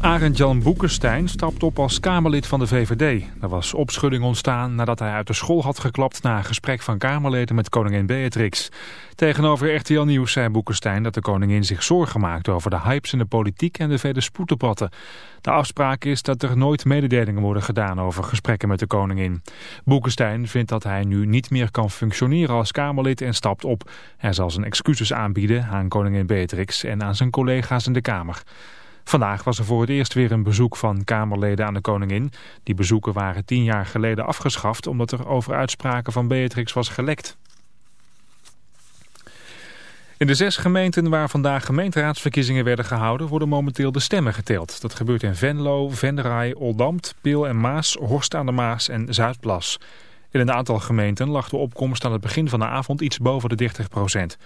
Arend Jan Boekenstein stapt op als Kamerlid van de VVD. Er was opschudding ontstaan nadat hij uit de school had geklapt... na een gesprek van Kamerleden met koningin Beatrix. Tegenover RTL Nieuws zei Boekenstein dat de koningin zich zorgen maakt... over de hypes in de politiek en de vele spoeddebatten. De afspraak is dat er nooit mededelingen worden gedaan... over gesprekken met de koningin. Boekenstein vindt dat hij nu niet meer kan functioneren als Kamerlid... en stapt op. Hij zal zijn excuses aanbieden aan koningin Beatrix... en aan zijn collega's in de Kamer. Vandaag was er voor het eerst weer een bezoek van Kamerleden aan de koningin. Die bezoeken waren tien jaar geleden afgeschaft omdat er over uitspraken van Beatrix was gelekt. In de zes gemeenten waar vandaag gemeenteraadsverkiezingen werden gehouden worden momenteel de stemmen geteld. Dat gebeurt in Venlo, Venray, Oldambt, Peel en Maas, Horst aan de Maas en Zuidplas. In een aantal gemeenten lag de opkomst aan het begin van de avond iets boven de 30 procent.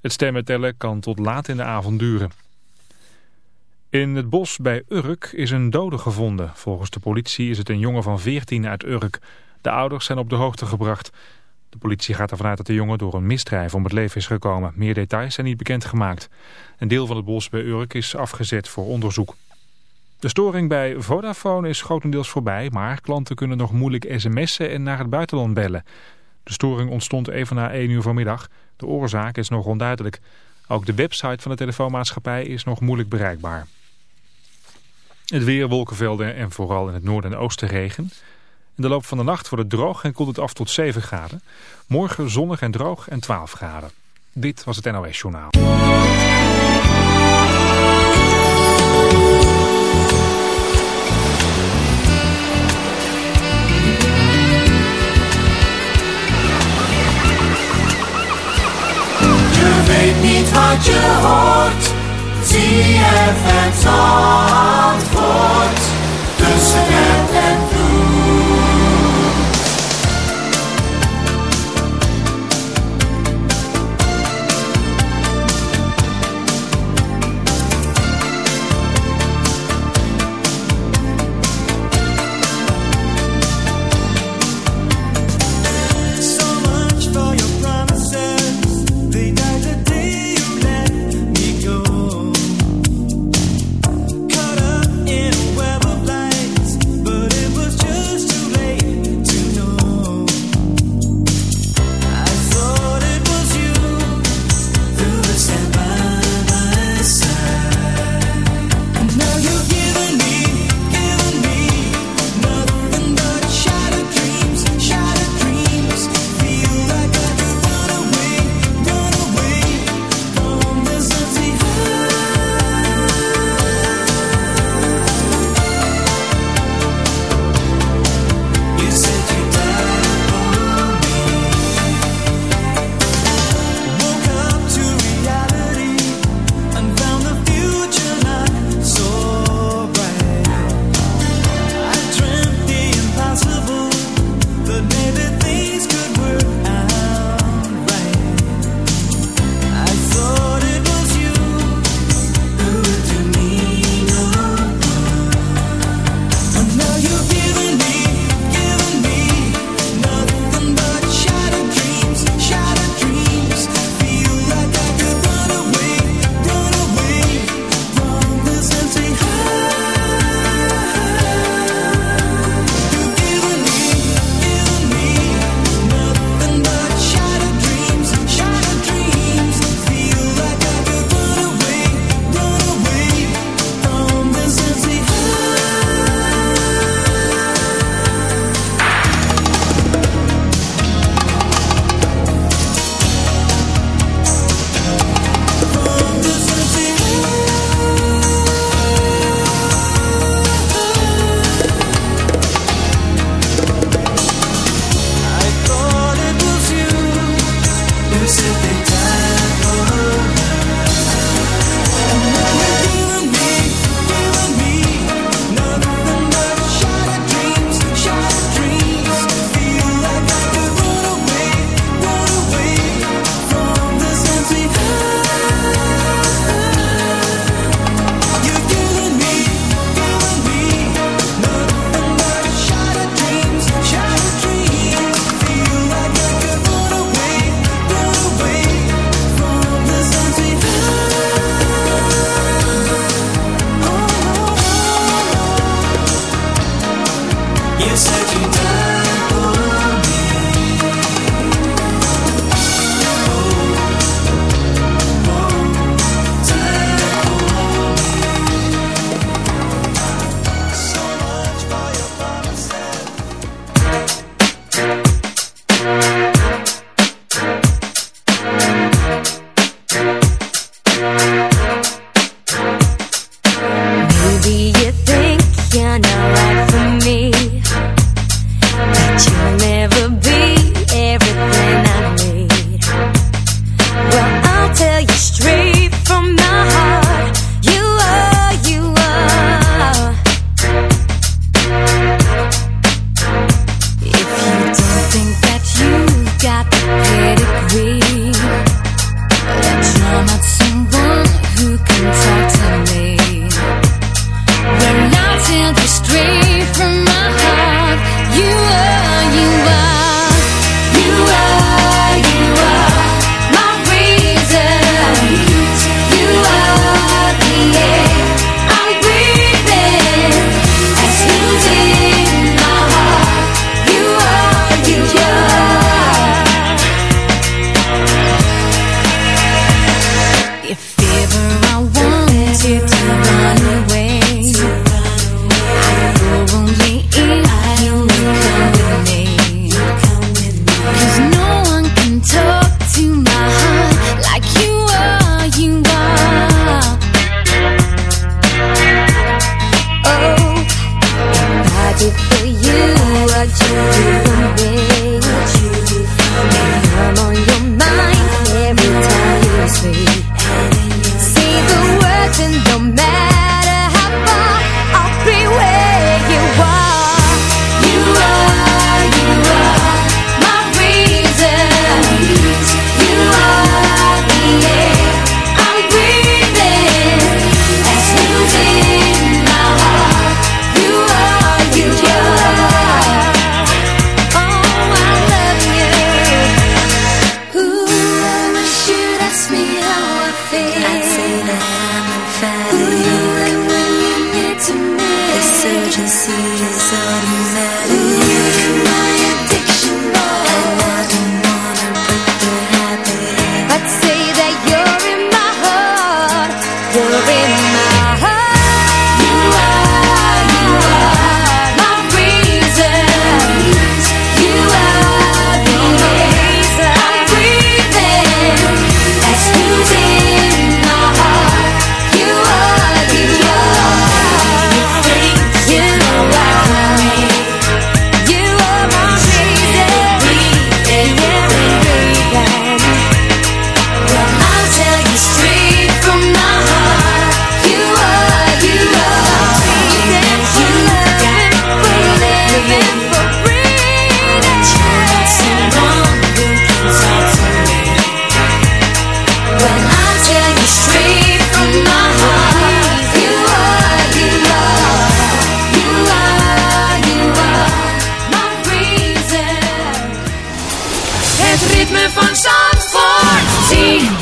Het stemmen tellen kan tot laat in de avond duren. In het bos bij Urk is een dode gevonden. Volgens de politie is het een jongen van 14 uit Urk. De ouders zijn op de hoogte gebracht. De politie gaat ervan uit dat de jongen door een misdrijf om het leven is gekomen. Meer details zijn niet bekendgemaakt. Een deel van het bos bij Urk is afgezet voor onderzoek. De storing bij Vodafone is grotendeels voorbij, maar klanten kunnen nog moeilijk sms'en en naar het buitenland bellen. De storing ontstond even na 1 uur vanmiddag. De oorzaak is nog onduidelijk. Ook de website van de telefoonmaatschappij is nog moeilijk bereikbaar. Het weer, wolkenvelden en vooral in het noorden en oosten regen. In de loop van de nacht wordt het droog en koelt het af tot 7 graden. Morgen zonnig en droog en 12 graden. Dit was het NOS Journaal. Je weet niet wat je hoort. ZFM Zandvoort. Tussen app en van Zandvoort. ZFM.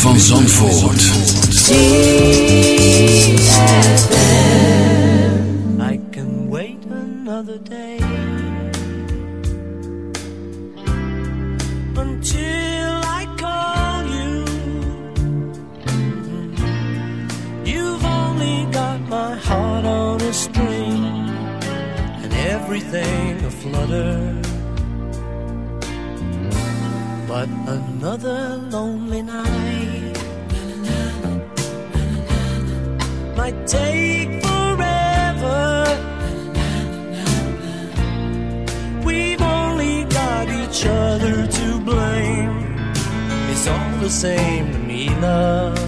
van Zandvoort. I can wait another day until I call you. You've only got my heart on a string and everything aflutter. But another lonely same to me, love.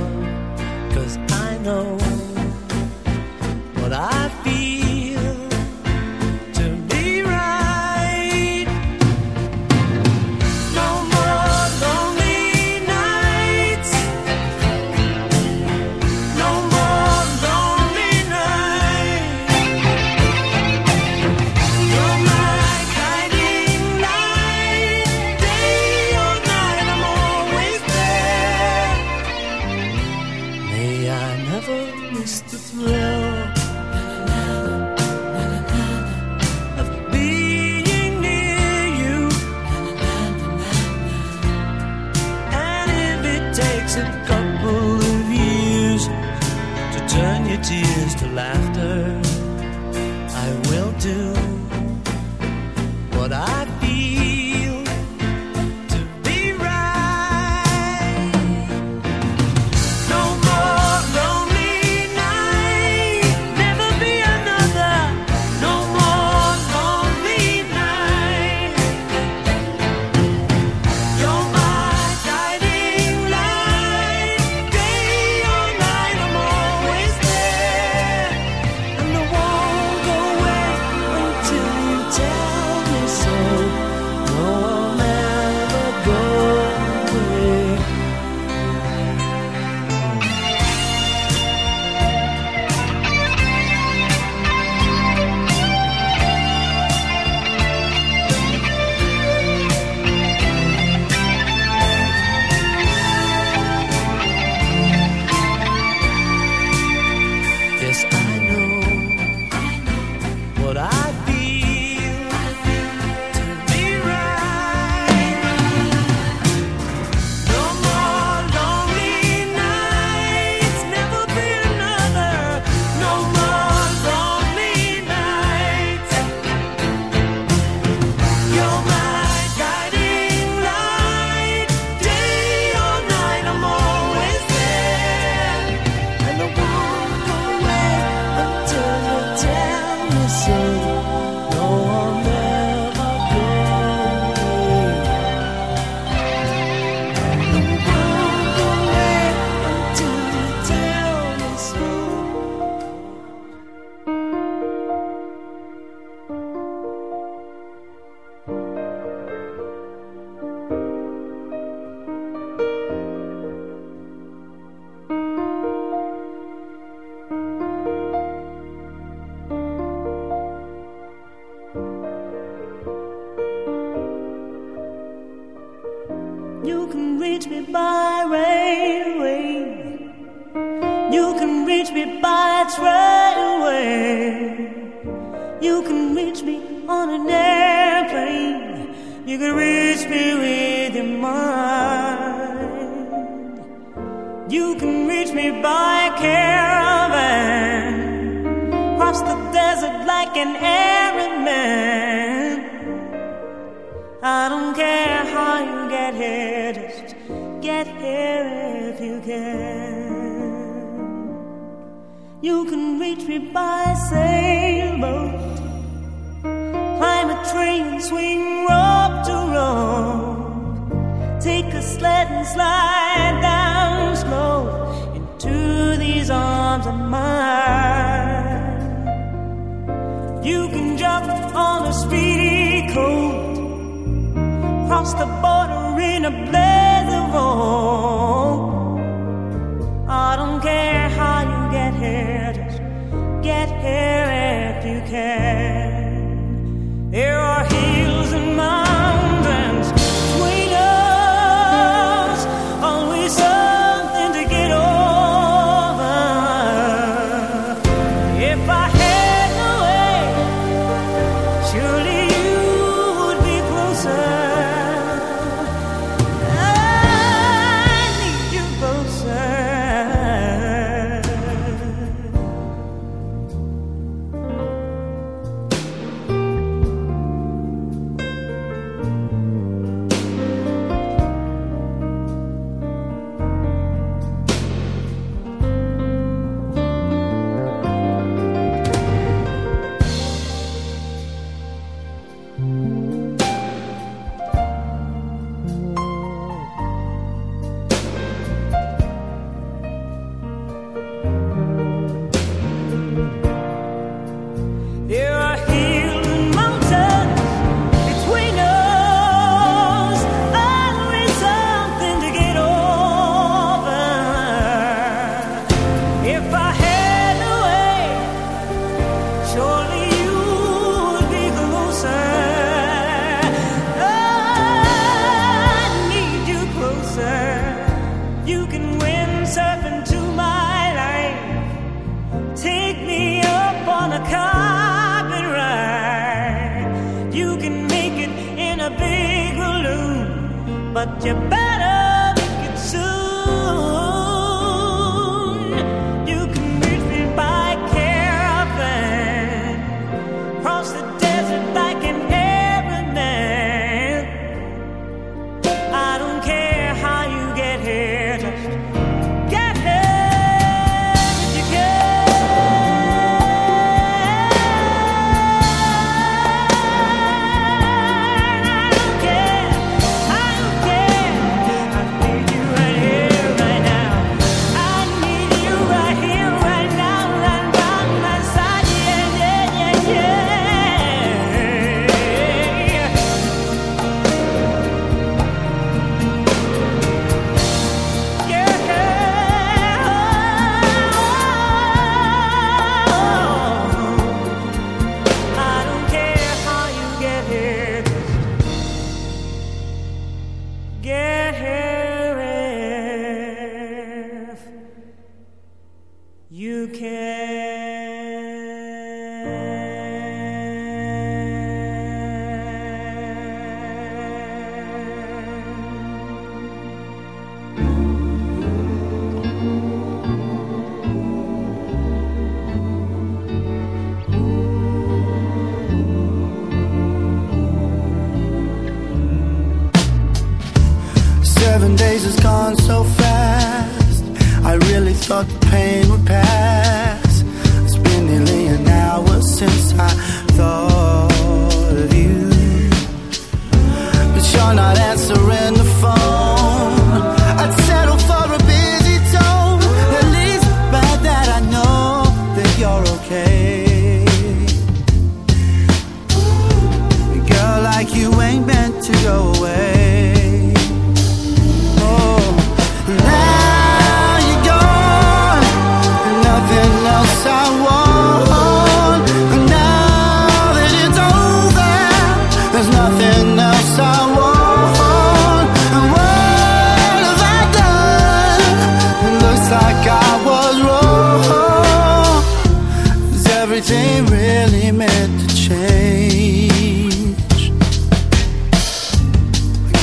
tears to laughter. by care.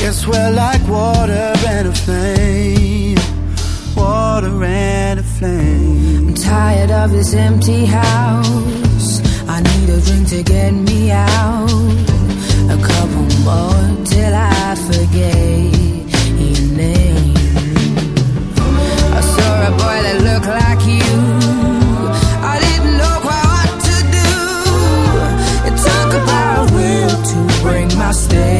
Guess we're like water and a flame. Water and a flame. I'm tired of this empty house. I need a drink to get me out. A couple more till I forget your name. I saw a boy that looked like you. I didn't know what to do. It took about a will to bring my stay.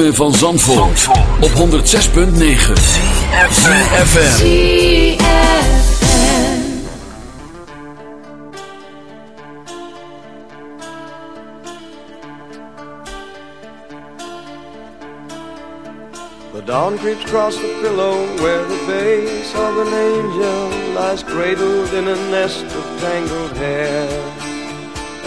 Ritme van Zandvoort, op 106.9 CFFM. The dawn creeps across the pillow where the base of an angel lies cradled in a nest of tangled hair.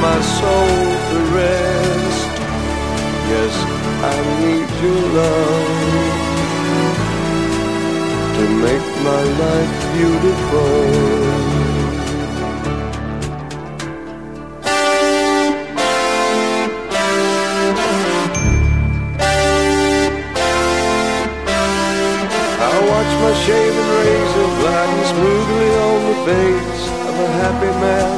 my soul to rest. Yes, I need your love to make my life beautiful. I watch my shaven razor gliding smoothly on the face of a happy man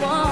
one.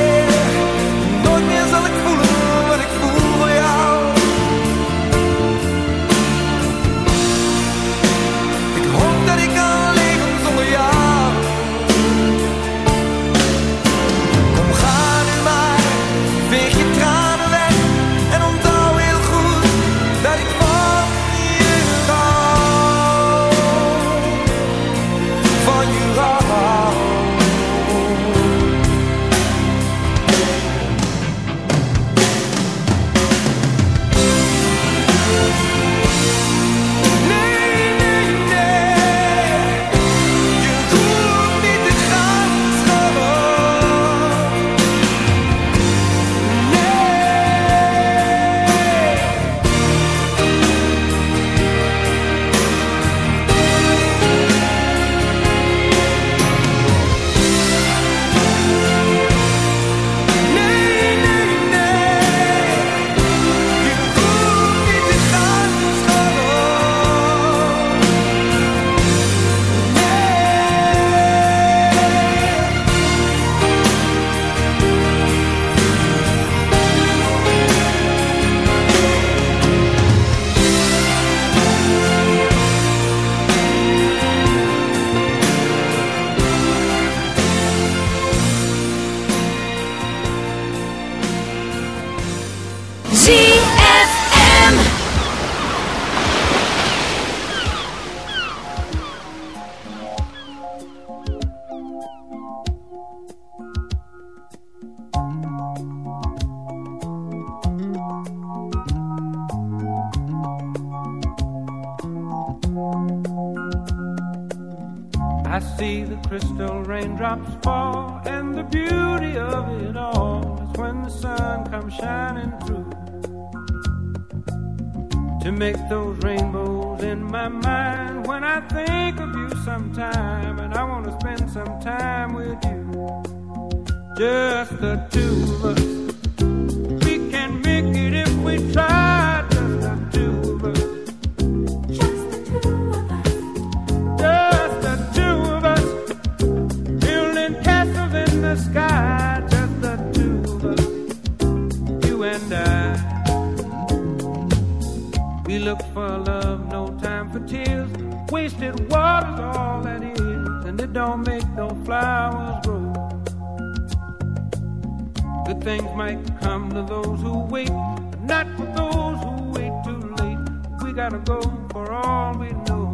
we gotta go for all we know.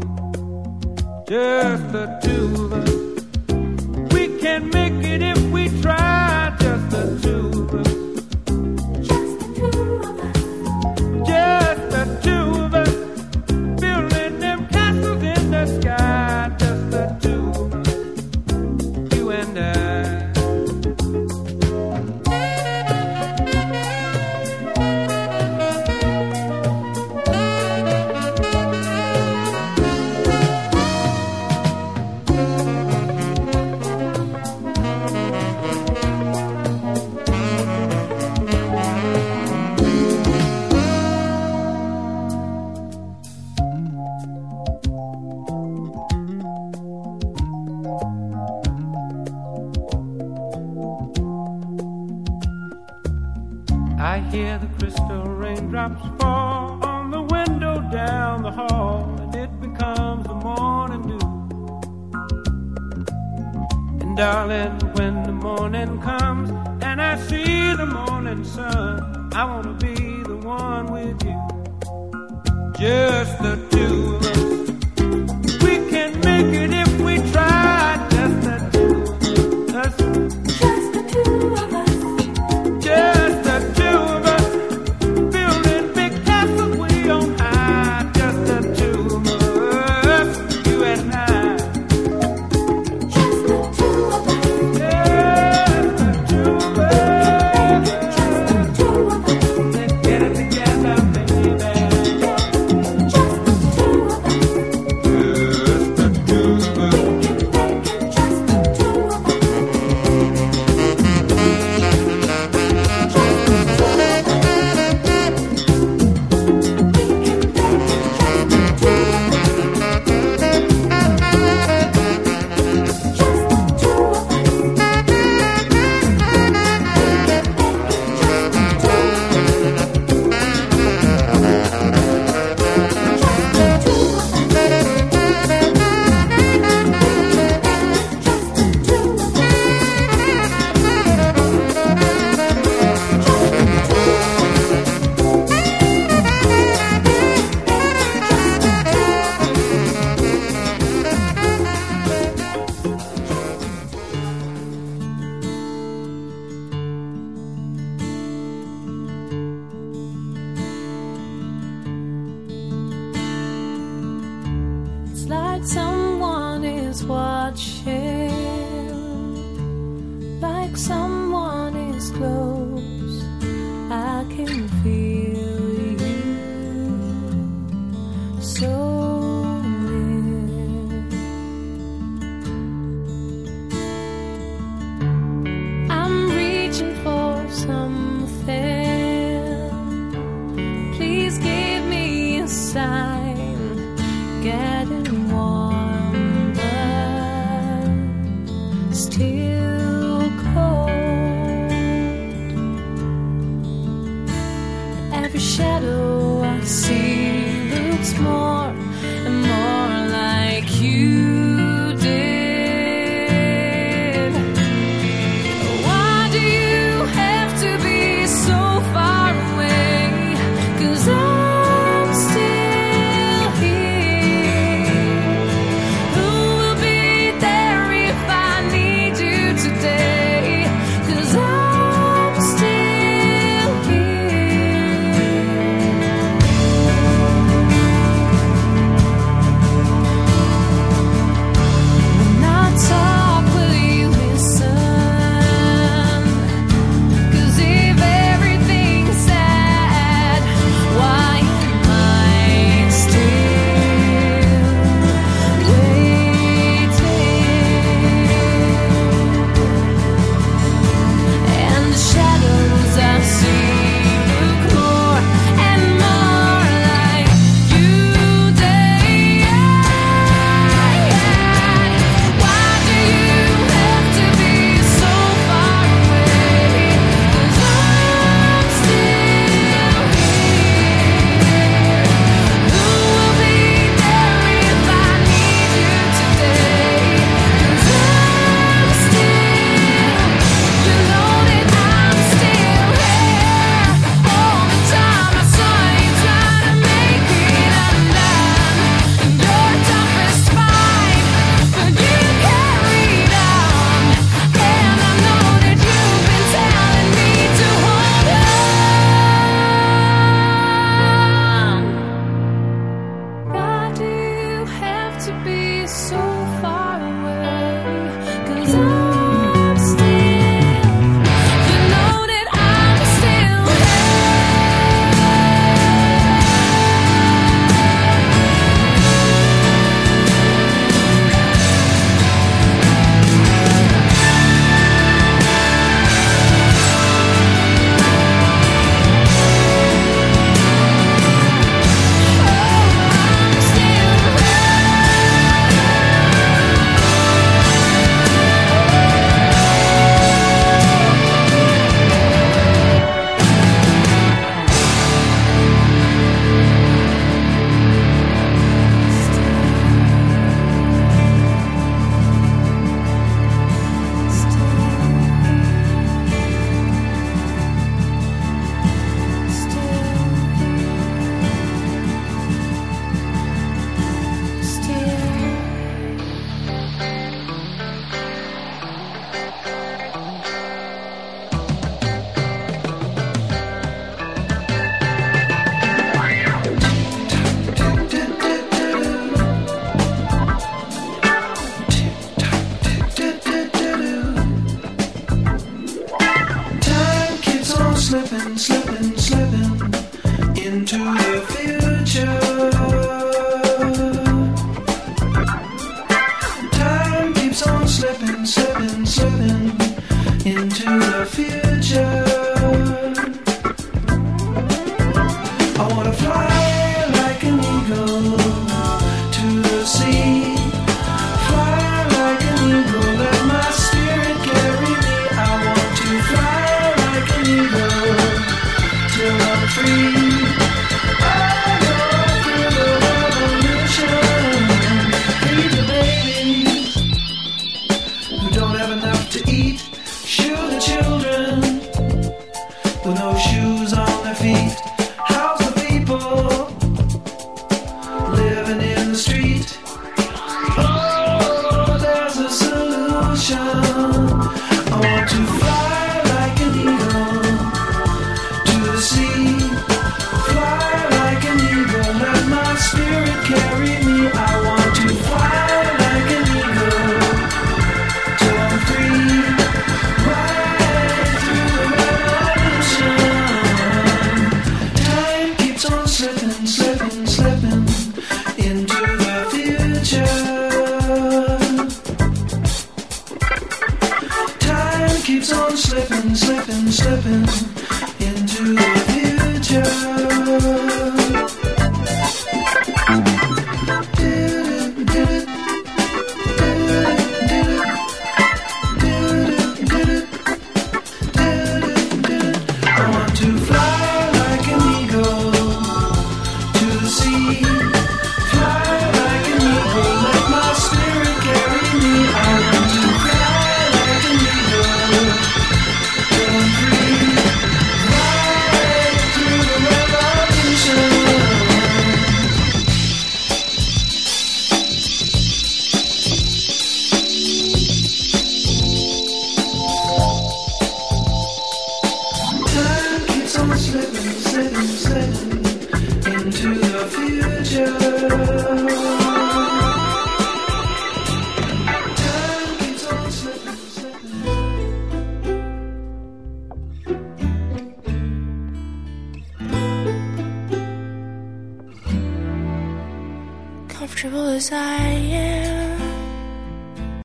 Just the two of us. We can make it if